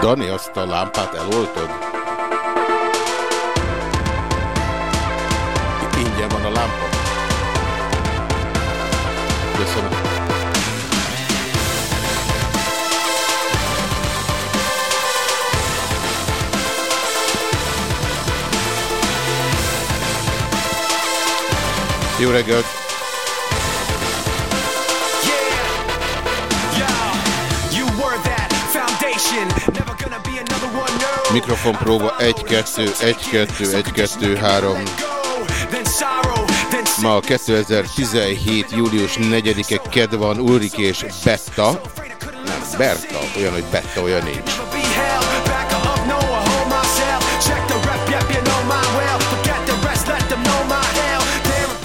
Dani, azt a lámpát eloltod? Ingyen van a lámpa. Köszönöm. Jó reggelt! Mikrofon próba 1, 2, 1, 2, 1, 2, 3. Ma 2017. július 4-e ked van Ulrik és Betta. Nem, Berta, olyan, hogy Betta, olyan nincs.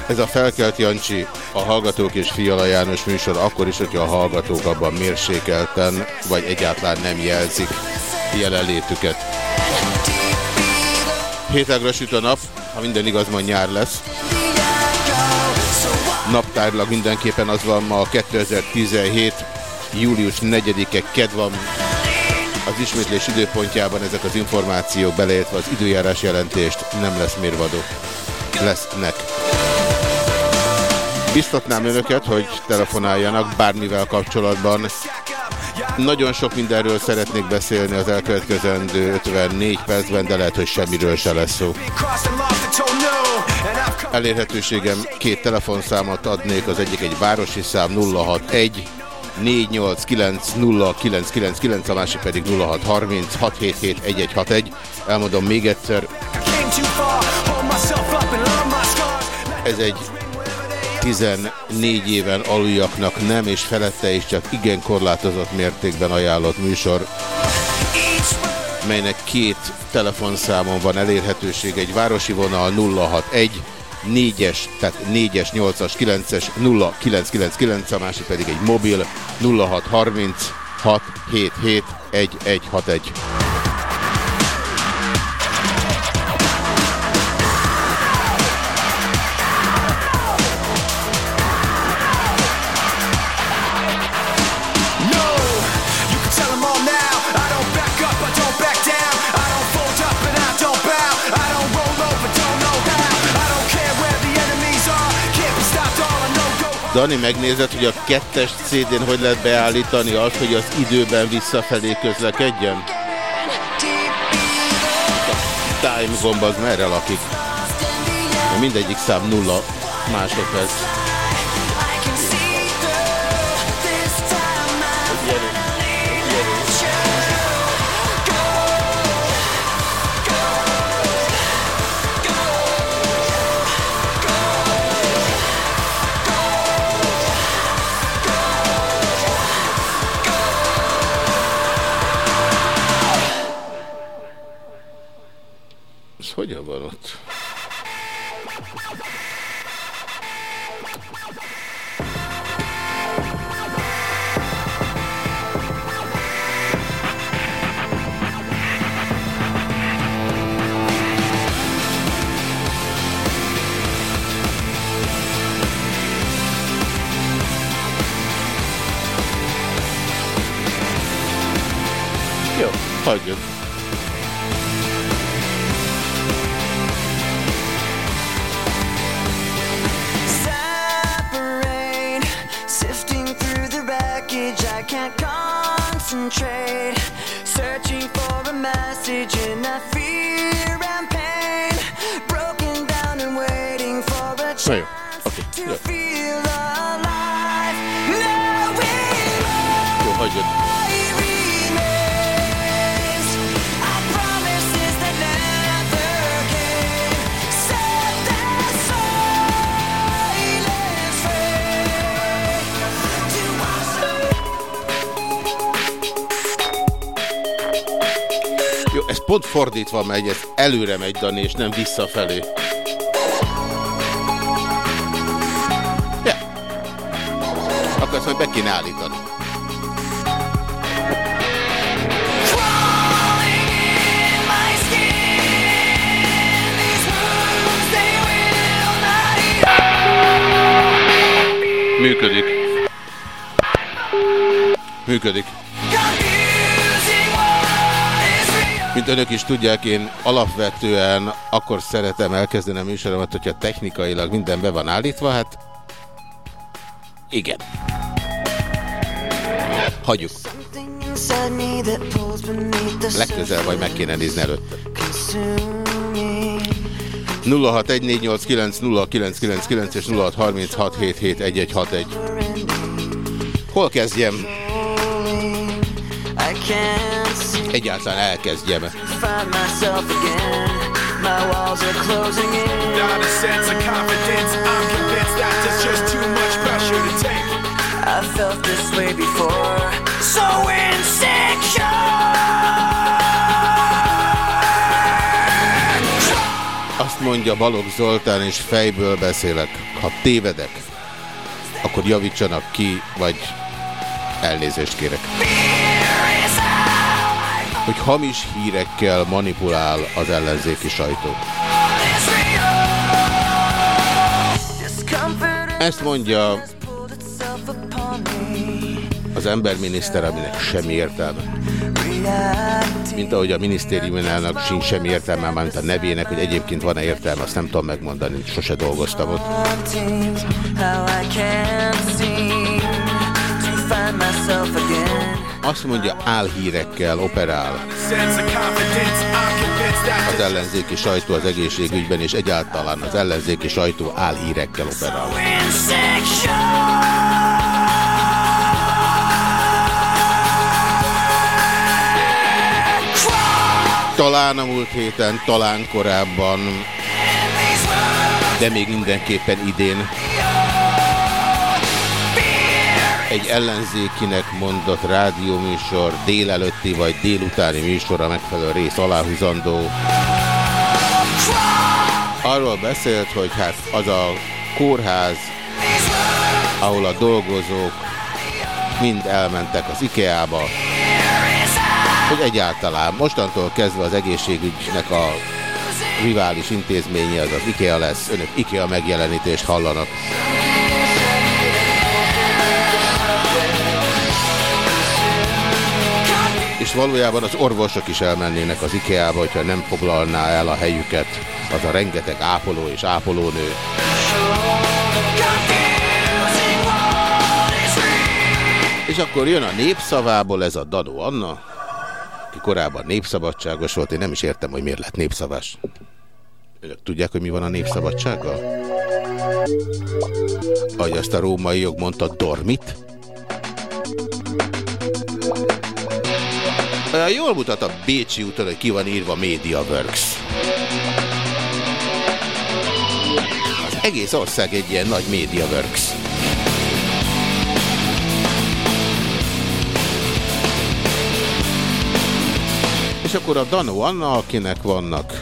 Ez a Felkelt Jancsi, a Hallgatók és Fiala János műsor akkor is, hogyha a hallgatók abban mérsékelten, vagy egyáltalán nem jelzik jelenlétüket. Hétágra süt a nap, ha minden igaz, majd nyár lesz. Naptárlag mindenképpen az van ma 2017. július 4-e ked van. Az ismétlés időpontjában ezek az információk beleértve az időjárás jelentést nem lesz mérvadó. Lesznek. Biztatnám önöket, hogy telefonáljanak bármivel kapcsolatban. Nagyon sok mindenről szeretnék beszélni az elkövetkezendő 54 percben, de lehet, hogy semmiről se lesz szó. Elérhetőségem két telefonszámot adnék, az egyik egy városi szám 061 489 a másik pedig 0630 677 1161. Elmondom még egyszer. Ez egy 14 éven aluljaknak nem, és felette is csak igen korlátozott mértékben ajánlott műsor, melynek két telefonszámon van elérhetőség, egy városi vonal 061 4-es, tehát 4-es, 8-as, 9-es, 0999, a másik pedig egy mobil 0630 677 1161. Dani, megnézed, hogy a kettes CD-n hogy lehet beállítani azt, hogy az időben visszafelé közlekedjen? A time gomb az merre lakik? Mindegyik szám nulla másodperc. Jó, pont fordítva megy, ez előre megy, Dani, és nem visszafelé. Ja. Akkor ezt majd be kéne állítani. Működik. Működik. Mint önök is tudják, én alapvetően akkor szeretem elkezdeni a műsoromat, hogyha technikailag minden be van állítva, hát igen. Hagyjuk. Legközelebb majd meg kéne nézni előtt. 0614890999 és 0636771161. Hol kezdjem? Egyáltalán elkezdjem. My walls are closing in. Not a sense of confidence. I'm convinced that there's just too much pressure to take. I felt this way before. So insecure. Azt mondja Balogh Zoltán, és fejből beszélek. Ha tévedek, akkor javítsanak ki, vagy elnézést kérek. Hogy hamis hírekkel manipulál az ellenzéki sajtó. Ezt mondja az emberminiszter, aminek semmi értelme. Mint ahogy a minisztériumának sincs semmi értelme, mint a nevének, hogy egyébként van-e értelme, azt nem tudom megmondani, sose dolgoztam ott. Azt mondja, álhírekkel operál az ellenzéki sajtó az egészségügyben, és egyáltalán az ellenzéki sajtó álhírekkel operál. Talán a múlt héten, talán korábban, de még mindenképpen idén egy ellenzékinek mondott rádióműsor délelőtti vagy délutáni műsor a megfelelő rész aláhúzandó. Arról beszélt, hogy hát az a kórház, ahol a dolgozók mind elmentek az IKEA-ba, hogy egyáltalán mostantól kezdve az egészségügynek a rivális intézménye az az IKEA lesz. Önök IKEA megjelenítést hallanak. És valójában az orvosok is elmennének az IKEA-ba, hogyha nem foglalná el a helyüket az a rengeteg ápoló és ápolónő. És akkor jön a népszavából ez a Dado Anna, aki korábban népszabadságos volt, én nem is értem, hogy miért lett népszavás. Önök tudják, hogy mi van a népszabadsággal? Ahogy azt a római jog mondta, dormit? Olyan jól mutat a Bécsi úton, hogy ki van írva MediaWorks. Az egész ország egy ilyen nagy MediaWorks. És akkor a Dano Anna, akinek vannak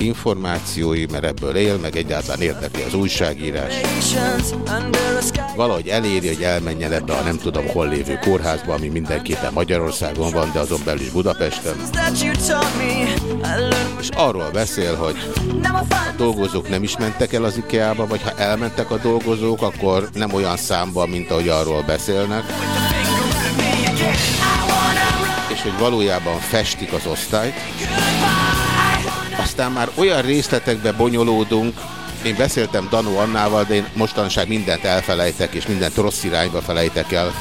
információi, mert ebből él, meg egyáltalán érdekli az újságírás. Valahogy eléri, hogy elmenjen ebbe a nem tudom hol lévő kórházba, ami mindenképpen Magyarországon van, de azon belül is Budapesten. És arról beszél, hogy a dolgozók nem is mentek el az IKEA-ba, vagy ha elmentek a dolgozók, akkor nem olyan számban, mint ahogy arról beszélnek és hogy valójában festik az osztályt. Aztán már olyan részletekbe bonyolódunk, én beszéltem Danu Annával, de én mostanság mindent elfelejtek, és mindent rossz irányba felejtek el.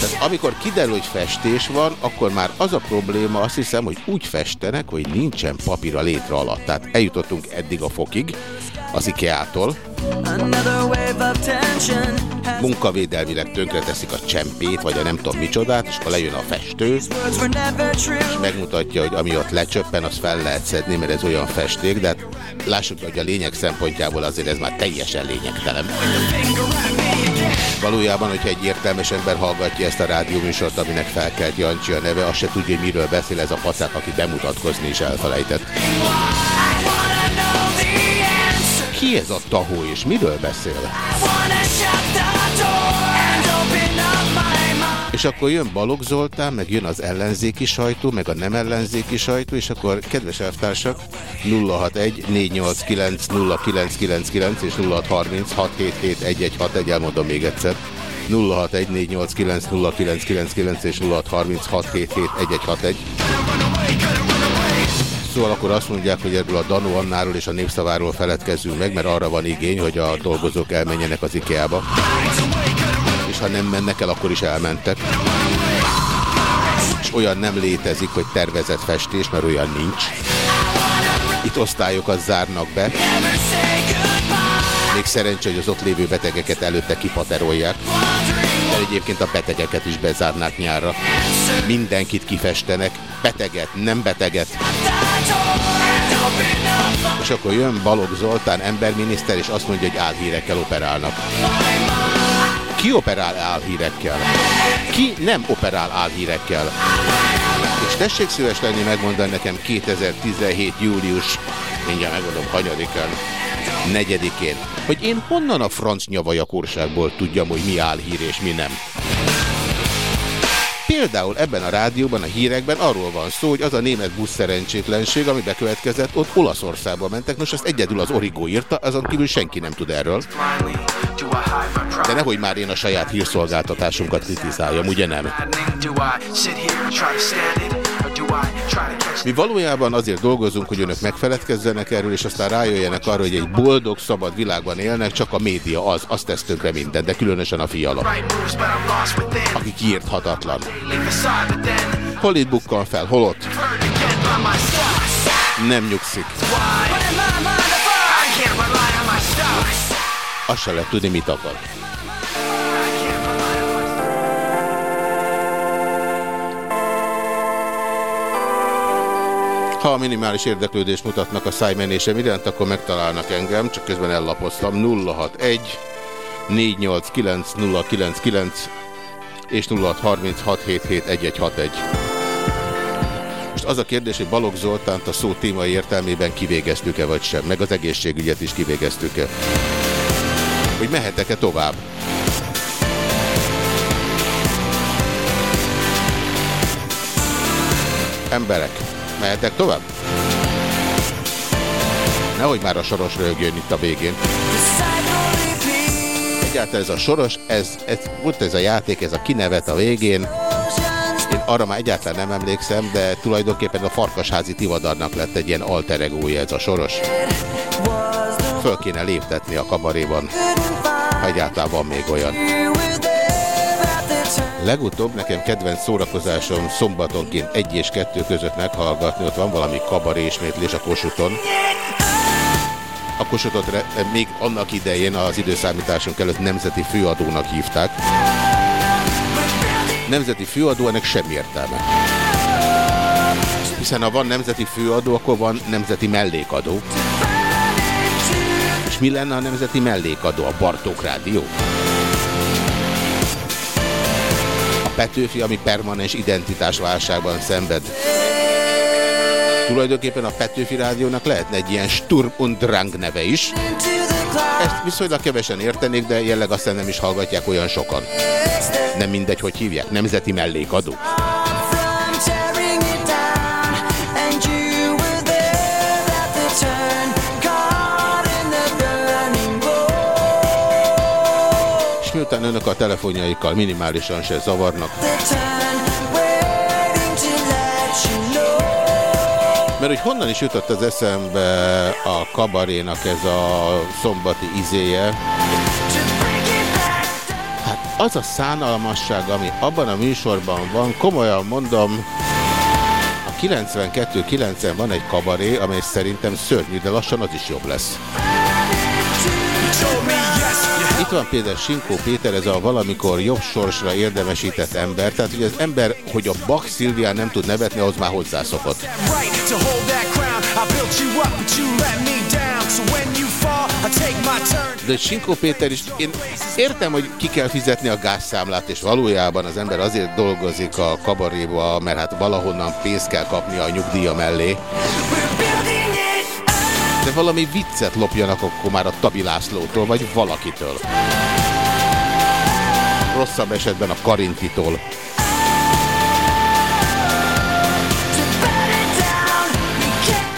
Tehát amikor kiderül, hogy festés van, akkor már az a probléma, azt hiszem, hogy úgy festenek, hogy nincsen papír a létre alatt. Tehát eljutottunk eddig a fokig, az IKEA-tól. Munkavédelmileg tönkreteszik a csempét, vagy a nem tudom micsodát, és akkor lejön a festő, és megmutatja, hogy ami ott lecsöppen, az fel lehet szedni, mert ez olyan festék, de hát lássuk, hogy a lényeg szempontjából azért ez már teljesen lényegtelen. Valójában, hogyha egy értelmes ember hallgatja ezt a rádióműsort, aminek felkelt Jancsi a neve, azt se tudja, hogy miről beszél ez a pacák, aki bemutatkozni is elfelejtett. Ki ez a tahó, és miről beszél? És akkor jön Balogh Zoltán, meg jön az ellenzéki sajtó, meg a nem ellenzéki sajtó, és akkor, kedves elvtársak, 061 489 0999 és 0636771161, elmondom még egyszer. 0614890999 és 0636771161. Szóval akkor azt mondják, hogy ebből a Dano Annáról és a Népszaváról feledkezzünk meg, mert arra van igény, hogy a dolgozók elmenjenek az IKEA-ba. És ha nem mennek el, akkor is elmentek. És olyan nem létezik, hogy tervezett festés, mert olyan nincs. Itt osztályokat zárnak be. Még szerencsé, hogy az ott lévő betegeket előtte kipaterolják. De egyébként a betegeket is bezárnák nyárra. Mindenkit kifestenek. Beteget, nem beteget. És akkor jön Balogh Zoltán emberminiszter, és azt mondja, hogy álhírekkel operálnak. Ki operál álhírekkel? Ki nem operál álhírekkel? És tessék szíves lenni megmondani nekem 2017. július, mindjárt megmondom, hanyadikán, negyedikén, hogy én honnan a franc nyavajakorságból tudjam, hogy mi álhír és mi nem. Például ebben a rádióban, a hírekben arról van szó, hogy az a német busz szerencsétlenség, ami bekövetkezett, ott Olaszországba mentek. Nos, ezt egyedül az Origo írta, azon kívül senki nem tud erről. De nehogy már én a saját hírszolgáltatásunkat kritizáljam, ugye nem? Mi valójában azért dolgozunk, hogy önök megfeledkezzenek erről, és aztán rájöjjenek arra, hogy egy boldog, szabad világban élnek, csak a média az, azt tesz tönkre minden, de különösen a fiala, aki kiírthatatlan. Hol itt bukkal fel, hol ott? Nem nyugszik. Azt se lehet tudni, mit akar. Ha minimális érdeklődést mutatnak a szájmenésem iránt, akkor megtalálnak engem, csak közben ellapoztam. 061 489 099 és 0636771161. Most az a kérdés, hogy Balogh Zoltánt a szó témai értelmében kivégeztük-e vagy sem, meg az egészségügyet is kivégeztük-e. Hogy mehetek-e tovább. Emberek, mehetek tovább? Nehogy már a soros rögjön itt a végén. Egyáltalán ez a soros, ez, ez, volt ez a játék, ez a kinevet a végén. Én arra már egyáltalán nem emlékszem, de tulajdonképpen a farkasházi tivadarnak lett egy ilyen alter egója ez a soros. Föl kéne léptetni a kabaréban, ha egyáltalán van még olyan. Legutóbb nekem kedvenc szórakozásom szombatonként egy és kettő között meghallgatni, ott van valami kabaré ismétlés a Kosuton. A Kosutot még annak idején az időszámításunk előtt nemzeti főadónak hívták. Nemzeti főadó, ennek semmi értelme. Hiszen ha van nemzeti főadó, akkor van nemzeti mellékadó. És mi lenne a nemzeti mellékadó? A Bartók Rádió? Petőfi, ami permanens identitásválságban szenved. Tulajdonképpen a Petőfi Rádiónak lehetne egy ilyen Sturm und Drang neve is. Ezt viszonylag kevesen értenék, de jelleg aztán nem is hallgatják olyan sokan. Nem mindegy, hogy hívják. Nemzeti mellékadó. Miután önök a telefonjaikkal minimálisan se zavarnak. Mert hogy honnan is jutott az eszembe a kabarénak ez a szombati izéje. Hát az a szánalmasság, ami abban a műsorban van, komolyan mondom, a 92-90 van egy kabaré, amely szerintem szörnyű, de lassan az is jobb lesz. Itt van például Sinkó Péter, ez a valamikor jobb sorsra érdemesített ember. Tehát, hogy az ember, hogy a Bach Szilvián nem tud nevetni, ahhoz már hozzászokott. De Sinkó Péter is, én értem, hogy ki kell fizetni a gázszámlát, és valójában az ember azért dolgozik a kabaréba, mert hát valahonnan pénzt kell kapnia a nyugdíja mellé de valami viccet lopjanak akkor már a Tabi Lászlótól, vagy valakitől. Rosszabb esetben a Karintitól.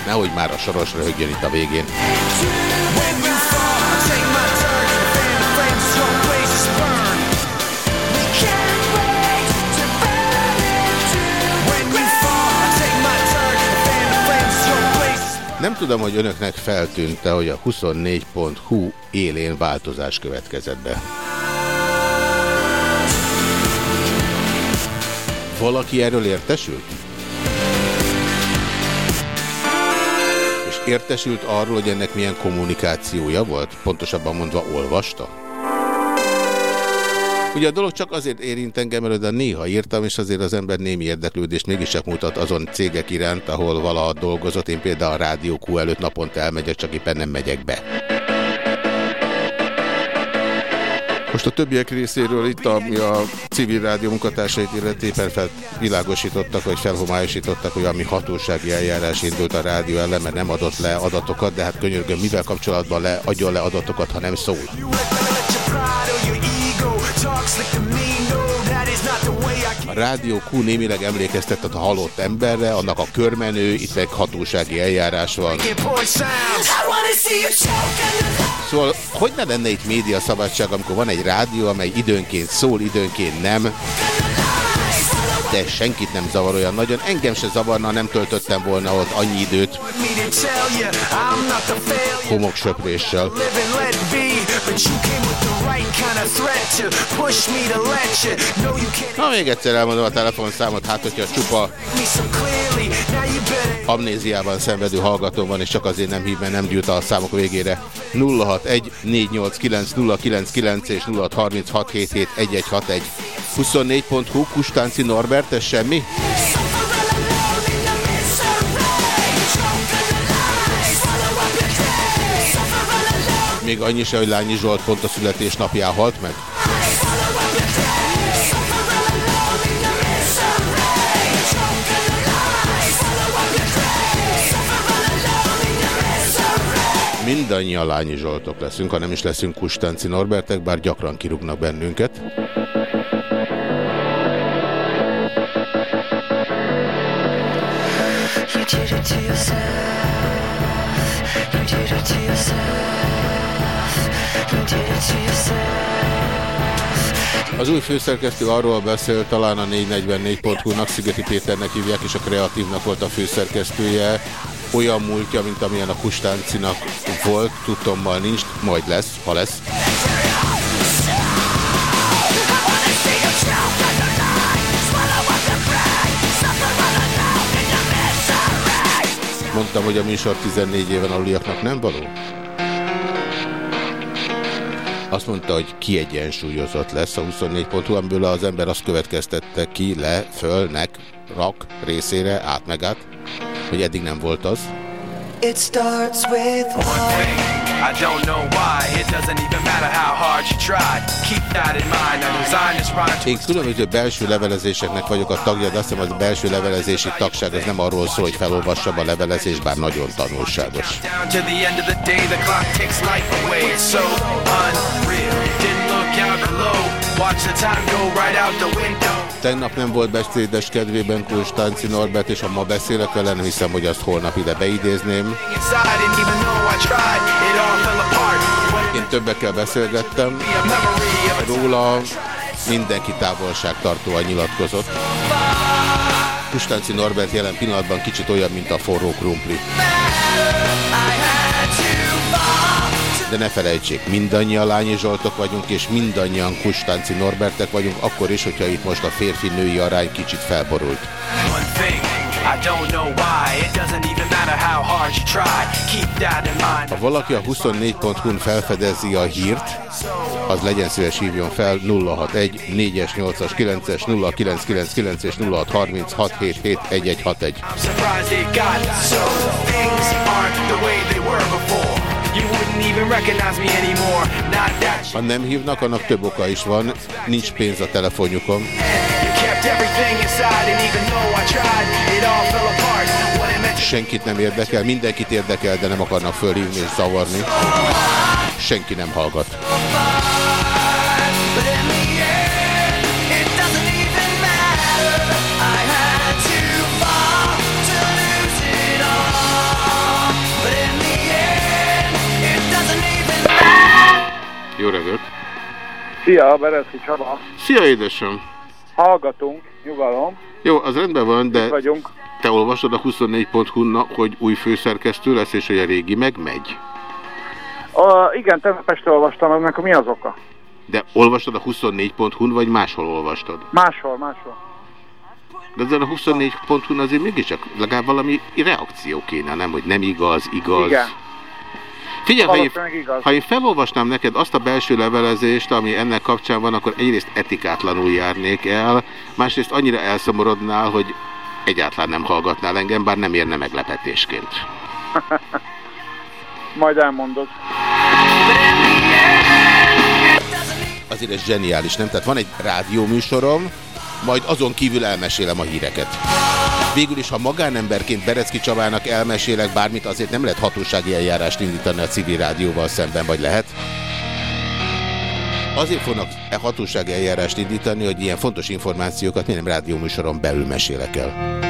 Nehogy már a soros röhögjön itt a végén. Tudom, hogy önöknek feltűnte, hogy a 24.hu élén változás következett be. Valaki erről értesült? És értesült arról, hogy ennek milyen kommunikációja volt? Pontosabban mondva olvasta? Ugye a dolog csak azért érint engem, mert oda néha írtam, és azért az ember némi érdeklődést mégiscsak mutat azon cégek iránt, ahol valaha dolgozott. Én például a Rádió Q előtt naponta elmegyek, csak éppen nem megyek be. Most a többiek részéről itt, ami a civil rádió munkatársait illetében felvilágosítottak, vagy felhomályosítottak, hogy ami hatósági eljárás indult a rádió ellen, mert nem adott le adatokat, de hát könyörgöm, mivel kapcsolatban le, adjon le adatokat, ha nem szól. A Rádió Q némileg emlékeztetett a halott emberre, annak a körmenő, itt meg hatósági eljárás van. Szóval, hogy ne lenne itt média szabadság, amikor van egy rádió, amely időnként szól, időnként nem de senkit nem zavar olyan nagyon. Engem se zavarna, nem töltöttem volna ott annyi időt homoksöpréssel. Na, még egyszer elmondom a telefonszámot, hát hogyha csupa amnéziában szenvedő hallgató van, és csak azért nem hív, mert nem gyűjt a számok végére. 061 489 099 és 0636771161. 24.hu, Kustánci Norbert, ez semmi? Még annyi se, hogy Lányi Zsolt pont a születésnapján halt meg? mindannyian Lányi Zsoltok leszünk, ha nem is leszünk Kustánci Norbertek, bár gyakran kirúgnak bennünket. Az új főszerkesztő arról beszél, talán a 444.hu-nak, Szigeti Péternek hívják, és a kreatívnak volt a főszerkesztője, olyan múltja, mint amilyen a Kustáncinak volt, tudtommal nincs, majd lesz, ha lesz. Mondtam, hogy a műsor 14 éven aluliaknak nem való? Azt mondta, hogy kiegyensúlyozott lesz a 24 pontú, amiből az ember azt következtette ki, le, fölnek, rak részére, át meg át hogy eddig nem volt az. It starts with one. I don't know why. It doesn't even matter how hard you try. Keep that in mind. I design this rhyme. Én különböző belső levelezéseknek vagyok a tagja, de azt hiszem, az belső levelezési tagság ez nem arról szól, hogy felolvassam a levelezést, bár nagyon tanulságos. Tegnap nem volt beszédes kedvében Konstanci Norbert, és ha ma beszélek vele, nem hiszem, hogy azt holnap ide beidézném. Én többekkel beszélgettem róla, mindenki távolságtartóan nyilatkozott. Kustánci Norbert jelen pillanatban kicsit olyan, mint a forró krumpli. De ne felejtsék, mindannyian Lányi Zsoltok vagyunk, és mindannyian Kustánci Norbertek vagyunk, akkor is, hogyha itt most a férfi-női arány kicsit felborult. Ha valaki a 24.hu-n felfedezi a hírt, az legyen szíves hívjon fel 061 4-es, 8-as, 9-es, 0999 és 0636 771161. Ha nem hívnak, annak több oka is van, nincs pénz a telefonjukon. Senkit nem érdekel, mindenkit érdekel, de nem akarnak fölhívni és zavarni. Senki nem hallgat. Jó reggelt! Szia, Bereszki Csaba! Szia, édesem! Hallgatunk, nyugalom. Jó, az rendben van, de... Itt vagyunk. te olvasod a 24hu hogy új főszerkesztő lesz, és hogy a régi megmegy? A, igen, tegnap este olvastam, ennek mi az oka? De olvastad a 24hu vagy máshol olvastad? Máshol, máshol. De ezen a 24hu azért mégiscsak legalább valami reakció kéne, nem? Hogy nem igaz, igaz. Igen. Figyelj, ha én, ha én felolvasnám neked azt a belső levelezést, ami ennek kapcsán van, akkor egyrészt etikátlanul járnék el, másrészt annyira elszomorodnál, hogy egyáltalán nem hallgatnál engem, bár nem érne meglepetésként. Majd elmondod. Azért ez zseniális, nem? Tehát van egy rádióműsorom, majd azon kívül elmesélem a híreket. Végül is, ha magánemberként Berecki Csabának elmesélek bármit, azért nem lehet hatósági eljárást indítani a civil rádióval szemben, vagy lehet? Azért fognak e hatósági eljárást indítani, hogy ilyen fontos információkat mi nem rádióműsoron belül mesélek el.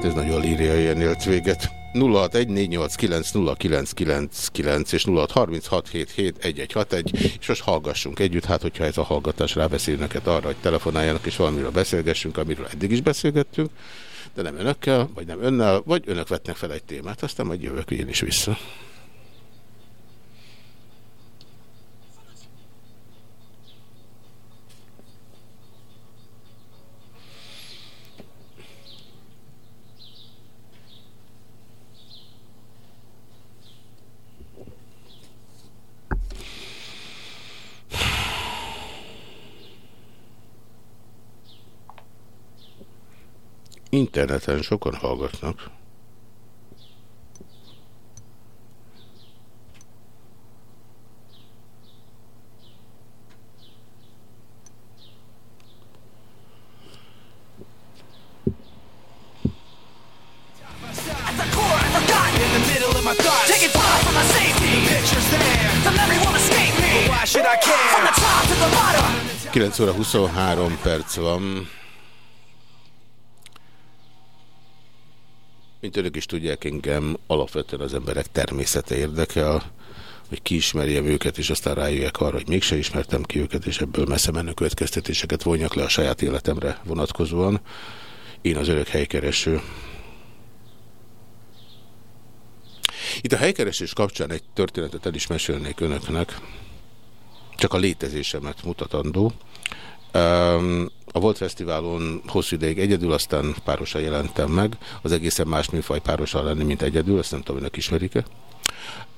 Hát ez nagyon líriai ennél véget. 0614890999 és 0636771161 és most hallgassunk együtt, hát hogyha ez a hallgatás ráveszi önöket arra, hogy telefonáljanak és valamiről beszélgessünk, amiről eddig is beszélgettünk, de nem önökkel, vagy nem önnel, vagy önök vetnek fel egy témát, aztán majd jövök én is vissza. Interneten sokan hallgatnak. Kilenc óra 23 perc van. Mint önök is tudják, engem alapvetően az emberek természete érdekel, hogy kiismerjem őket, és aztán rájöjjek arra, hogy mégse ismertem ki őket, és ebből messze menő következtetéseket vonjak le a saját életemre vonatkozóan. Én az örök helykereső. Itt a helykeresés kapcsán egy történetet el is mesélnék önöknek, csak a létezésemet mutatandó. A Volt Fesztiválon hosszú ideig egyedül, aztán párosan jelentem meg. Az egészen más műfaj párosan lenni, mint egyedül, ezt nem tudom, önök ismerik-e.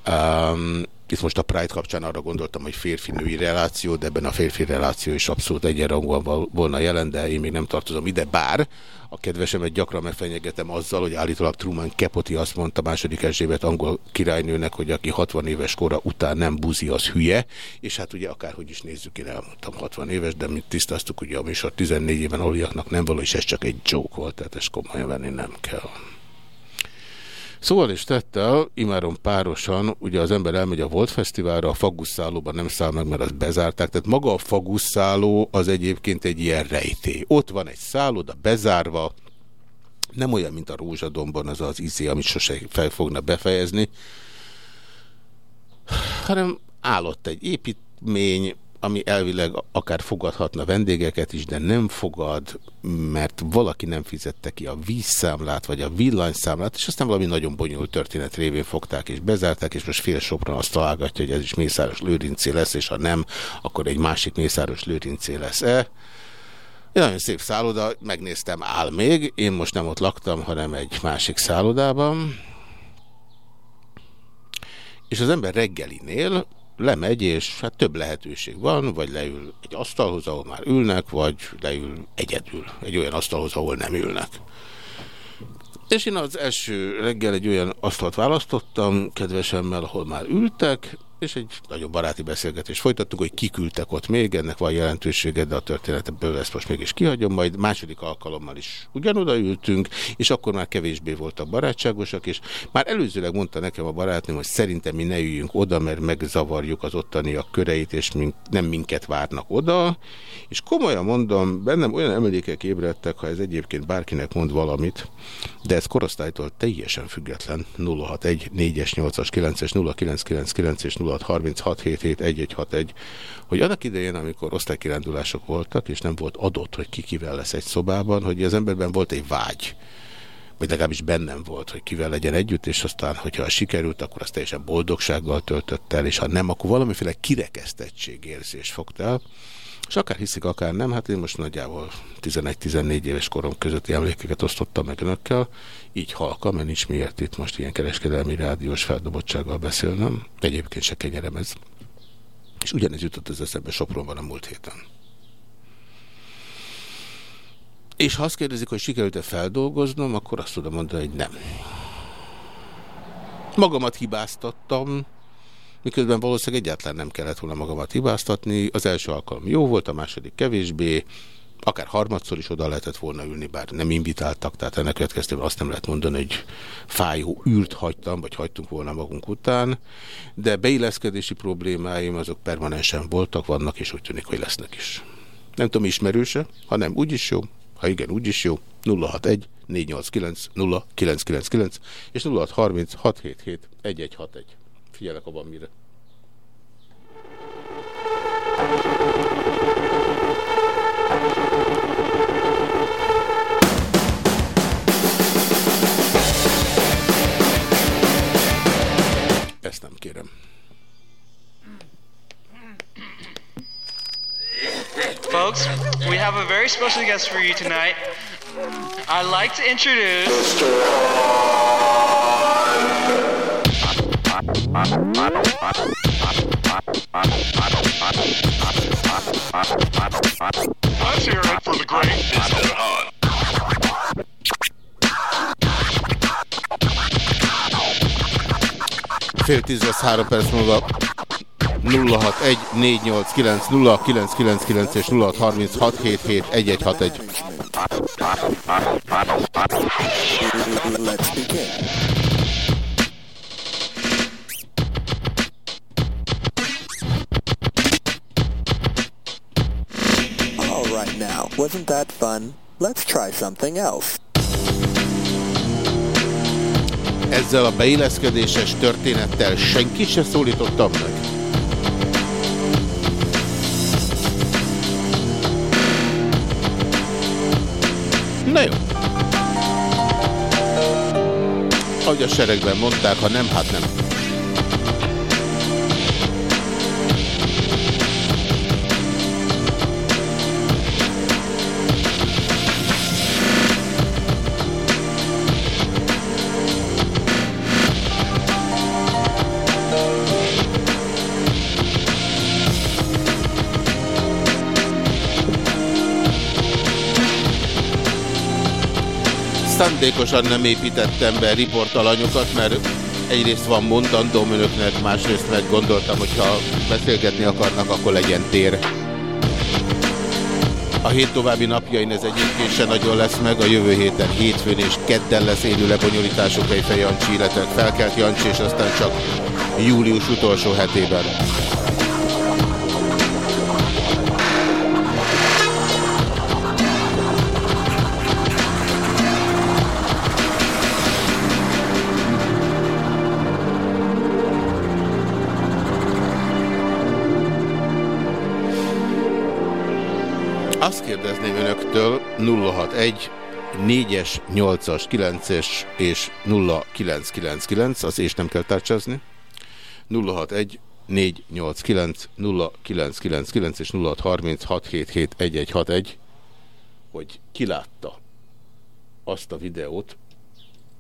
Um, itt most a Pride kapcsán arra gondoltam, hogy férfi-női reláció, de ebben a férfi reláció is abszolút egyenrangúan volna jelen, de én még nem tartozom ide, bár a kedvesemet gyakran megfenyegetem azzal, hogy állítólag Truman Capote azt mondta második Erzsébet angol királynőnek, hogy aki 60 éves kora után nem buzi, az hülye, és hát ugye akárhogy is nézzük, én elmondtam 60 éves, de mint tisztáztuk, ugye a műsor 14 éven aluljaknak nem való, és ez csak egy joke volt, tehát ezt komolyan venni nem kell. Szóval is tette el, párosan, ugye az ember elmegy a Volt Fesztiválra, a Fagusszálóban nem száll meg, mert azt bezárták, tehát maga a Fagusszáló az egyébként egy ilyen rejté. Ott van egy szálloda bezárva, nem olyan, mint a Rózsadomban az az izé, amit sose fel fogna befejezni, hanem állott egy építmény, ami elvileg akár fogadhatna vendégeket is, de nem fogad, mert valaki nem fizette ki a vízszámlát, vagy a villanyszámlát, és aztán valami nagyon bonyolult történet révén fogták és bezárták, és most fél sopran azt találgatja, hogy ez is Mészáros Lőrincé lesz, és ha nem, akkor egy másik Mészáros Lőrincé lesz-e. Egy nagyon szép szálloda, megnéztem, áll még. Én most nem ott laktam, hanem egy másik szállodában. És az ember reggelinél lemegy, és hát több lehetőség van, vagy leül egy asztalhoz, ahol már ülnek, vagy leül egyedül, egy olyan asztalhoz, ahol nem ülnek. És én az első reggel egy olyan asztalt választottam, kedvesemmel, ahol már ültek, és egy nagyon baráti beszélgetés folytattuk, hogy kiküldtek ott még, ennek van jelentősége, de a történetből ezt most mégis kihagyom, majd második alkalommal is ugyanoda ültünk, és akkor már kevésbé voltak barátságosak, és már előzőleg mondta nekem a barátnőm, hogy szerintem mi ne üljünk oda, mert megzavarjuk az ottaniak köreit, és mink, nem minket várnak oda, és komolyan mondom, bennem olyan emlékek ébredtek, ha ez egyébként bárkinek mond valamit, de ez korosztálytól teljesen független. 061 4-es, 8-as, 9-es, 0999 és 0636771161, hogy annak idején, amikor osztálykirándulások voltak, és nem volt adott, hogy ki kivel lesz egy szobában, hogy az emberben volt egy vágy, vagy legalábbis bennem volt, hogy kivel legyen együtt, és aztán, hogyha sikerült, akkor azt teljesen boldogsággal töltött el, és ha nem, akkor valamiféle kirekesztettségérzés fogt el, és akár hiszik, akár nem, hát én most nagyjából 11-14 éves korom közötti emlékeket osztottam meg önökkel, így halka, mert nincs miért itt most ilyen kereskedelmi rádiós feldobottsággal beszélnem. Egyébként se kenyerem ez. És ugyanez jutott az eszembe Sopronban a múlt héten. És ha azt kérdezik, hogy sikerült-e feldolgoznom, akkor azt tudom mondani, hogy nem. Magamat hibáztattam, miközben valószínűleg egyáltalán nem kellett volna magamat hibáztatni. Az első alkalom jó volt, a második kevésbé, akár harmadszor is oda lehetett volna ülni, bár nem invitáltak, tehát ennek következtében azt nem lehet mondani, hogy fájó űrt hagytam, vagy hagytunk volna magunk után, de beilleszkedési problémáim azok permanensen voltak, vannak, és úgy tűnik, hogy lesznek is. Nem tudom, ismerőse, ha nem, úgyis jó, ha igen, úgyis jó, 061 489 0999 és 0630 677 1161. Figyelek abban. Ezt nem kérem. Folks, we have a very special guest for you tonight. I'd like to introduce... Let's hear it for the great Mr. Hunt. Fél tíz lesz három perc múlva 061 489 0999 és 0636 1161. Let's begin. Wasn't that fun? Let's try something else. Ezzel a beilleszkedéses történettel senki se szólítottam meg. Na jó. Ahogy a seregben mondták, ha nem, hát nem. Szándékosan nem építettem be riportalanyokat, mert egyrészt van mondandóm önöknek, másrészt meg gondoltam, hogy ha beszélgetni akarnak, akkor legyen tér. A hét további napjain ez egyébként se nagyon lesz meg, a jövő héten hétfőn és kedden lesz élő egy Jancsi, illetve felkelt Jancsi, és aztán csak július utolsó hetében. 061 4-es, 8-as, 9-es és 0999, az és nem kell tárcsázni. 061 489 0999 és 0636771161, hogy kilátta azt a videót,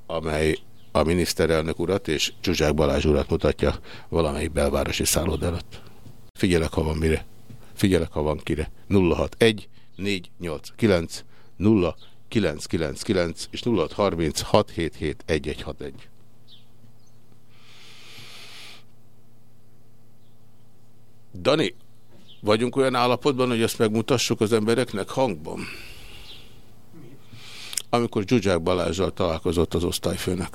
amely a miniszterelnök urat és Csuzsák Balázs urat mutatja valamelyik belvárosi szálloda előtt. Figyelek, ha van mire. Figyelek, ha van kire. 061 489 0999 és 0630 677 1161. Dani, vagyunk olyan állapotban, hogy ezt megmutassuk az embereknek hangban? Amikor Zsuzsák Balázsral találkozott az osztályfőnök.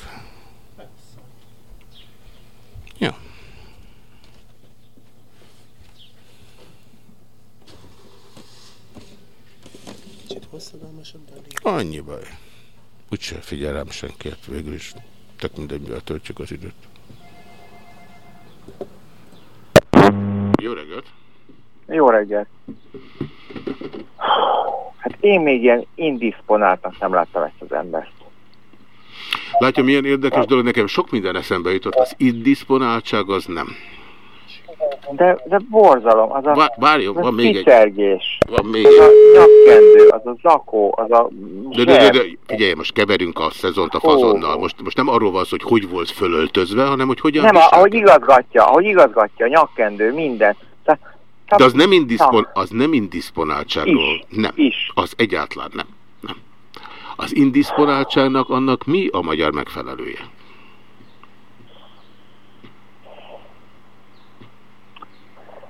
Ja. Annyi baj. Úgyse figyel rám hát végül is tök mindegy, mivel töltjük az időt. Jó reggelt! Jó reggelt. Hát én még ilyen indisponáltnak nem láttam ezt az embert. Látja, milyen érdekes dolog, nekem sok minden eszembe jutott, az indisponáltság az nem. De, de borzalom, az a, Vá várjon, van még egy. Van még egy. Nyakkendő, az a zakó, az a De, de, de, de, figyelj, most keverünk a szezont a fazonnal. Most, most nem arról van szó, hogy hogy volt fölöltözve, hanem hogy hogyan Nem, a- ahogy igazgatja, ahogy igazgatja, a nyakkendő, minden. Tehát, De az nem, indiszpon, az nem indisponáltságról. Is. Nem. Is. Az egyáltalán nem. nem. Az indisponáltságnak annak mi a magyar megfelelője?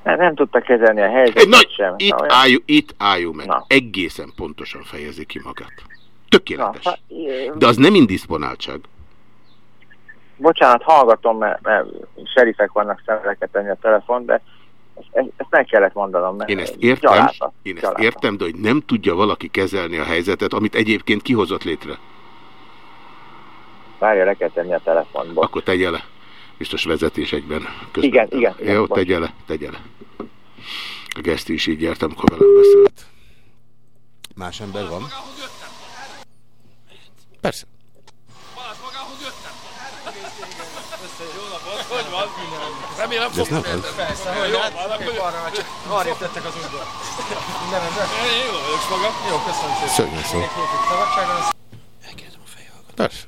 Nem, nem tudta kezelni a helyzetet nagy, sem. itt, Na, olyan- álljuk, itt álljunk meg. Na. Egészen pontosan fejezi ki magát. Na, Tökéletes. fa- De az nem indisponáltság. Bocsánat, hallgatom, mert, mert serifek vannak szemleket tenni a telefon, de ezt, ezt, meg kellett mondanom. Mert Én ezt értem, gyaláta, én ezt gyaláta. értem, de hogy nem tudja valaki kezelni a helyzetet, amit egyébként kihozott létre. Várja, le kell tenni a telefonból. Akkor tegye le. Biztos vezetés egyben. közben. Igen, igen, igen, Jó, tegye le, tegye le. A Geszti is így értem, amikor velem beszélt. Más ember van? Persze. Remélem ez nem az. Persze, hogy jó, van, akkor arra csak arrébb tettek az útba. Minden rendben? Jó vagyok maga. Jó, köszönöm szépen. Szörnyen szó. Elkérdem a fejhallgatót. Persze.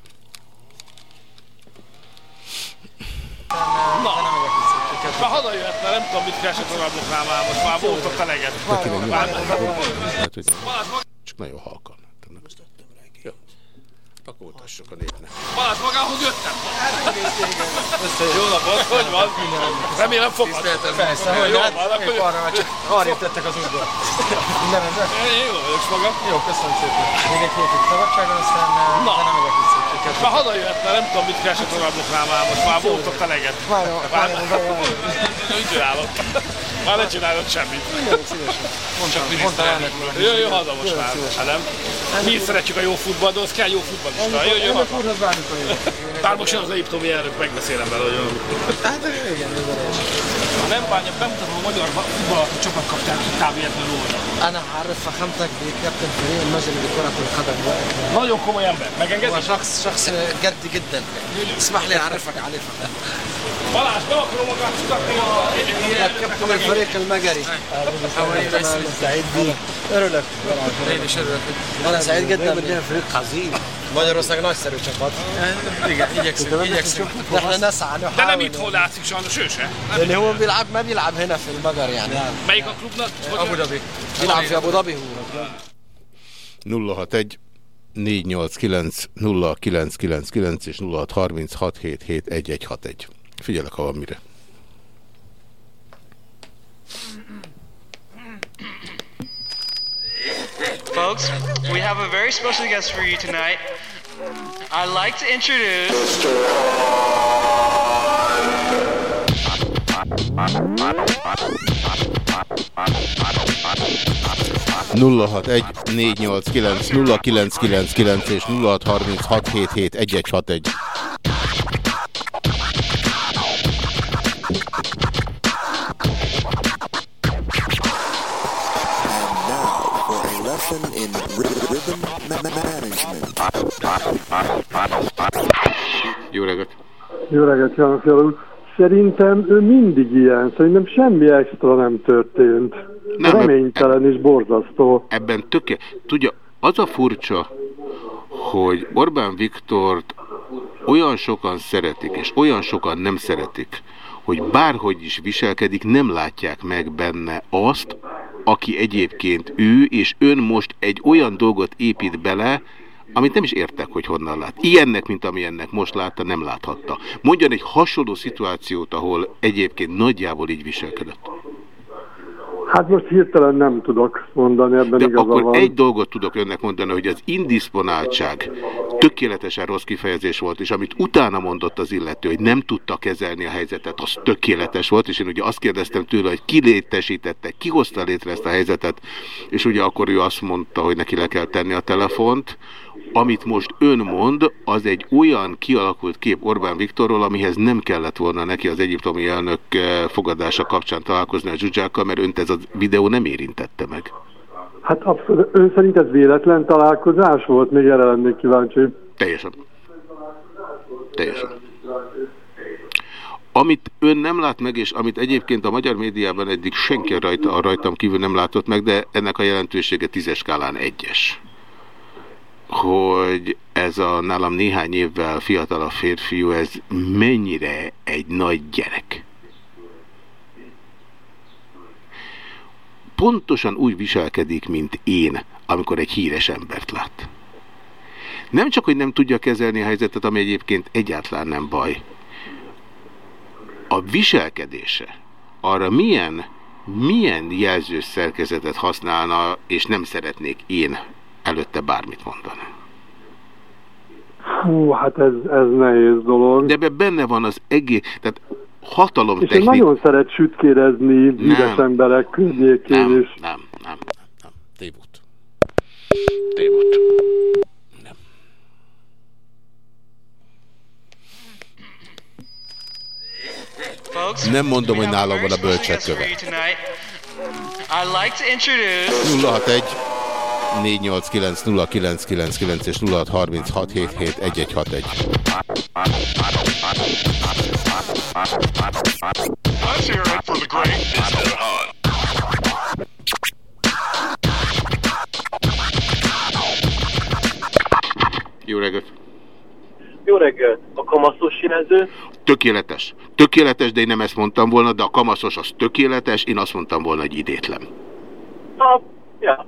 Na, nem meg a kicsit. Már haza jöhetne, nem tudom, mit keresett továbbok rá már, most már volt ott eleget. Hát, hogy csak nagyon halkan. Jó. Akkor mutassuk a népnek. Balázs, magához jöttem. Jó napot, hogy van? Remélem fogad. Persze, hogy hát jó, van, akkor arra már csak arrébb tettek az útba. Minden rendben? Jó vagyok maga. Jó, köszönöm szépen. Még egy hétig szabadságon, aztán nem meg a kicsit. Már haza jöhetne, nem tudom, mit keresett továbbok rá már, most már volt ott eleget. Várjon, várjon, várjon. Ügyő állott. Már ne csinálod semmit. Mondtam, mondtam elnök úr. Jó, jó, haza most már. Hát nem? Mi szeretjük a jó futball, de az kell jó futballista. Jó, haza. úrhoz bármikor jövök. Bár most jön az egyiptomi elnök, megbeszélem vele, hogy olyan. Hát igen, ez. Ha nem bánja, bemutatom a magyar futball csapatkapitán távéletlen róla. أنا هعرف فخامتك بكابتن فريق المجري لكرة القدم Nagyon komoly ember, هو megengedés? شخص شخص جد جدا اسمح لي أعرفك عليه فقط Balázs, be akarom magát mutatni a... كابتن الفريق المجري سعيد بيك örülök én is örülök أنا سعيد جدا بدنا فريق عظيم Magyarország nagyszerű csapat. E, igen, igyekszünk, igyekszünk. De ne a De nem itthon látszik sajnos, ő se. De ne hol világ, mert világ, hogy ne fél magarján. Melyik a klubnak? Abu Dhabi. Világ, Abu Dhabi 061 489 0999 és 0636 Figyelek, ha van mire. Folks, we have a very special guest for you tonight. I'd like to introduce. 061 489 0999 és 0636771161. Jó reggelt! Jó reggelt Fiala úr. Szerintem ő mindig ilyen. Szerintem semmi extra nem történt. Nem, Reménytelen és borzasztó. Ebben töké... Tudja, az a furcsa, hogy Orbán Viktort olyan sokan szeretik, és olyan sokan nem szeretik, hogy bárhogy is viselkedik, nem látják meg benne azt, aki egyébként ő, és ön most egy olyan dolgot épít bele, amit nem is értek, hogy honnan lát. Ilyennek, mint amilyennek most látta, nem láthatta. Mondjon egy hasonló szituációt, ahol egyébként nagyjából így viselkedett. Hát most hirtelen nem tudok mondani, ebben De igaza akkor van. egy dolgot tudok önnek mondani, hogy az indisponáltság tökéletesen rossz kifejezés volt, és amit utána mondott az illető, hogy nem tudta kezelni a helyzetet, az tökéletes volt, és én ugye azt kérdeztem tőle, hogy ki létesítette, ki hozta létre ezt a helyzetet, és ugye akkor ő azt mondta, hogy neki le kell tenni a telefont. Amit most ön mond, az egy olyan kialakult kép Orbán Viktorról, amihez nem kellett volna neki az egyiptomi elnök eh, fogadása kapcsán találkozni a zsuzsákkal, mert önt ez a videó nem érintette meg. Hát abszolút, ön szerint ez véletlen találkozás volt? Még erre lennék kíváncsi. Teljesen. Teljesen. Amit ön nem lát meg, és amit egyébként a magyar médiában eddig senki rajta, rajtam kívül nem látott meg, de ennek a jelentősége tízes skálán egyes. Hogy ez a nálam néhány évvel fiatalabb férfiú, ez mennyire egy nagy gyerek. Pontosan úgy viselkedik, mint én, amikor egy híres embert lát. Nem csak, hogy nem tudja kezelni a helyzetet, ami egyébként egyáltalán nem baj. A viselkedése arra milyen, milyen jelzős szerkezetet használna, és nem szeretnék én előtte bármit mondani. Hú, hát ez, ez nehéz dolog. De ebben benne van az egész, tehát És ő hatalomtechnika. nagyon szeret sütkérezni híres emberek környékén, Nem, és nem, nem, nem. Tévút. Tévút. Nem. Nem mondom, hogy nálam van a special bölcsek guest for köve. you tonight. I'd like to introduce 061 489 0999 és 0636 771161. Let's hear it for the great Mr. Hunt. Jó reggelt! Jó reggelt! A kamaszos jelző? Tökéletes. Tökéletes, de én nem ezt mondtam volna, de a kamaszos az tökéletes, én azt mondtam volna, hogy idétlen. Ha, ja.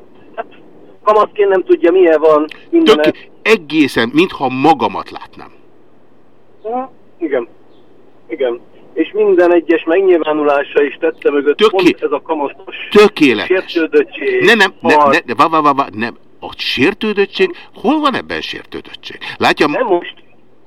Kamaszként nem tudja milyen van, minden. Tök, egészen, mintha magamat látnám. Ha, igen. Igen. És minden egyes megnyilvánulása is tette mögött Töké- pont ez a kamaszos Tökéletes. sértődöttség. Ne, nem, ne, harc. ne, va, va, va, va, nem. A sértődöttség, hol van ebben sértődöttség? Látja, Nem most.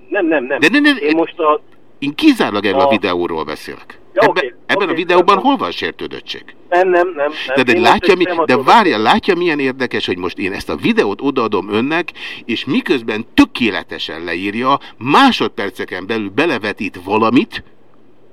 Nem, nem, nem. De ne, ne, Én most a... én kizárólag erről a A- videóról beszélek. Ja, Ebbe, oké, ebben a oké, videóban hol van sértődöttség? Nem, nem, nem. nem. De, de látja, mi, de várja, látja milyen érdekes, hogy most én ezt a videót odaadom önnek, és miközben tökéletesen leírja, másodperceken belül belevetít valamit,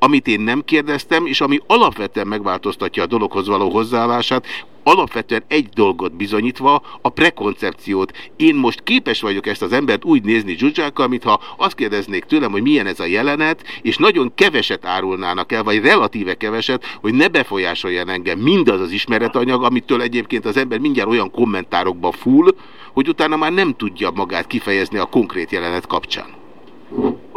amit én nem kérdeztem, és ami alapvetően megváltoztatja a dologhoz való hozzáállását, alapvetően egy dolgot bizonyítva, a prekoncepciót. Én most képes vagyok ezt az embert úgy nézni Zsuzsákkal, mintha azt kérdeznék tőlem, hogy milyen ez a jelenet, és nagyon keveset árulnának el, vagy relatíve keveset, hogy ne befolyásoljon engem mindaz az ismeretanyag, amitől egyébként az ember mindjárt olyan kommentárokba full, hogy utána már nem tudja magát kifejezni a konkrét jelenet kapcsán.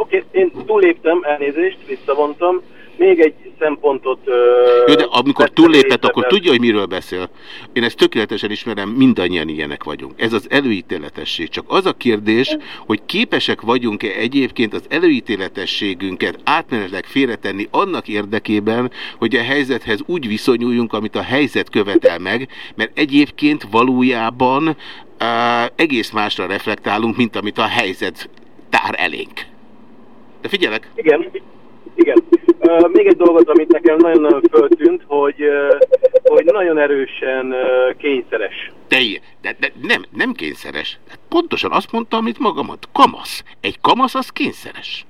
Oké, én túléptem, elnézést, visszavontam. Még egy szempontot... Ö, Jó, de amikor túllépett, akkor tudja, hogy miről beszél. Én ezt tökéletesen ismerem, mindannyian ilyenek vagyunk. Ez az előítéletesség. Csak az a kérdés, hogy képesek vagyunk-e egyébként az előítéletességünket átmenetleg félretenni annak érdekében, hogy a helyzethez úgy viszonyuljunk, amit a helyzet követel meg, mert egyébként valójában uh, egész másra reflektálunk, mint amit a helyzet tár elénk. De figyelek! Igen, igen. Uh, még egy dolgot, amit nekem nagyon-nagyon föltűnt, hogy, uh, hogy nagyon erősen uh, kényszeres. De, de, de nem, nem kényszeres. Pontosan azt mondta, amit magamat. Kamasz. Egy kamasz az kényszeres.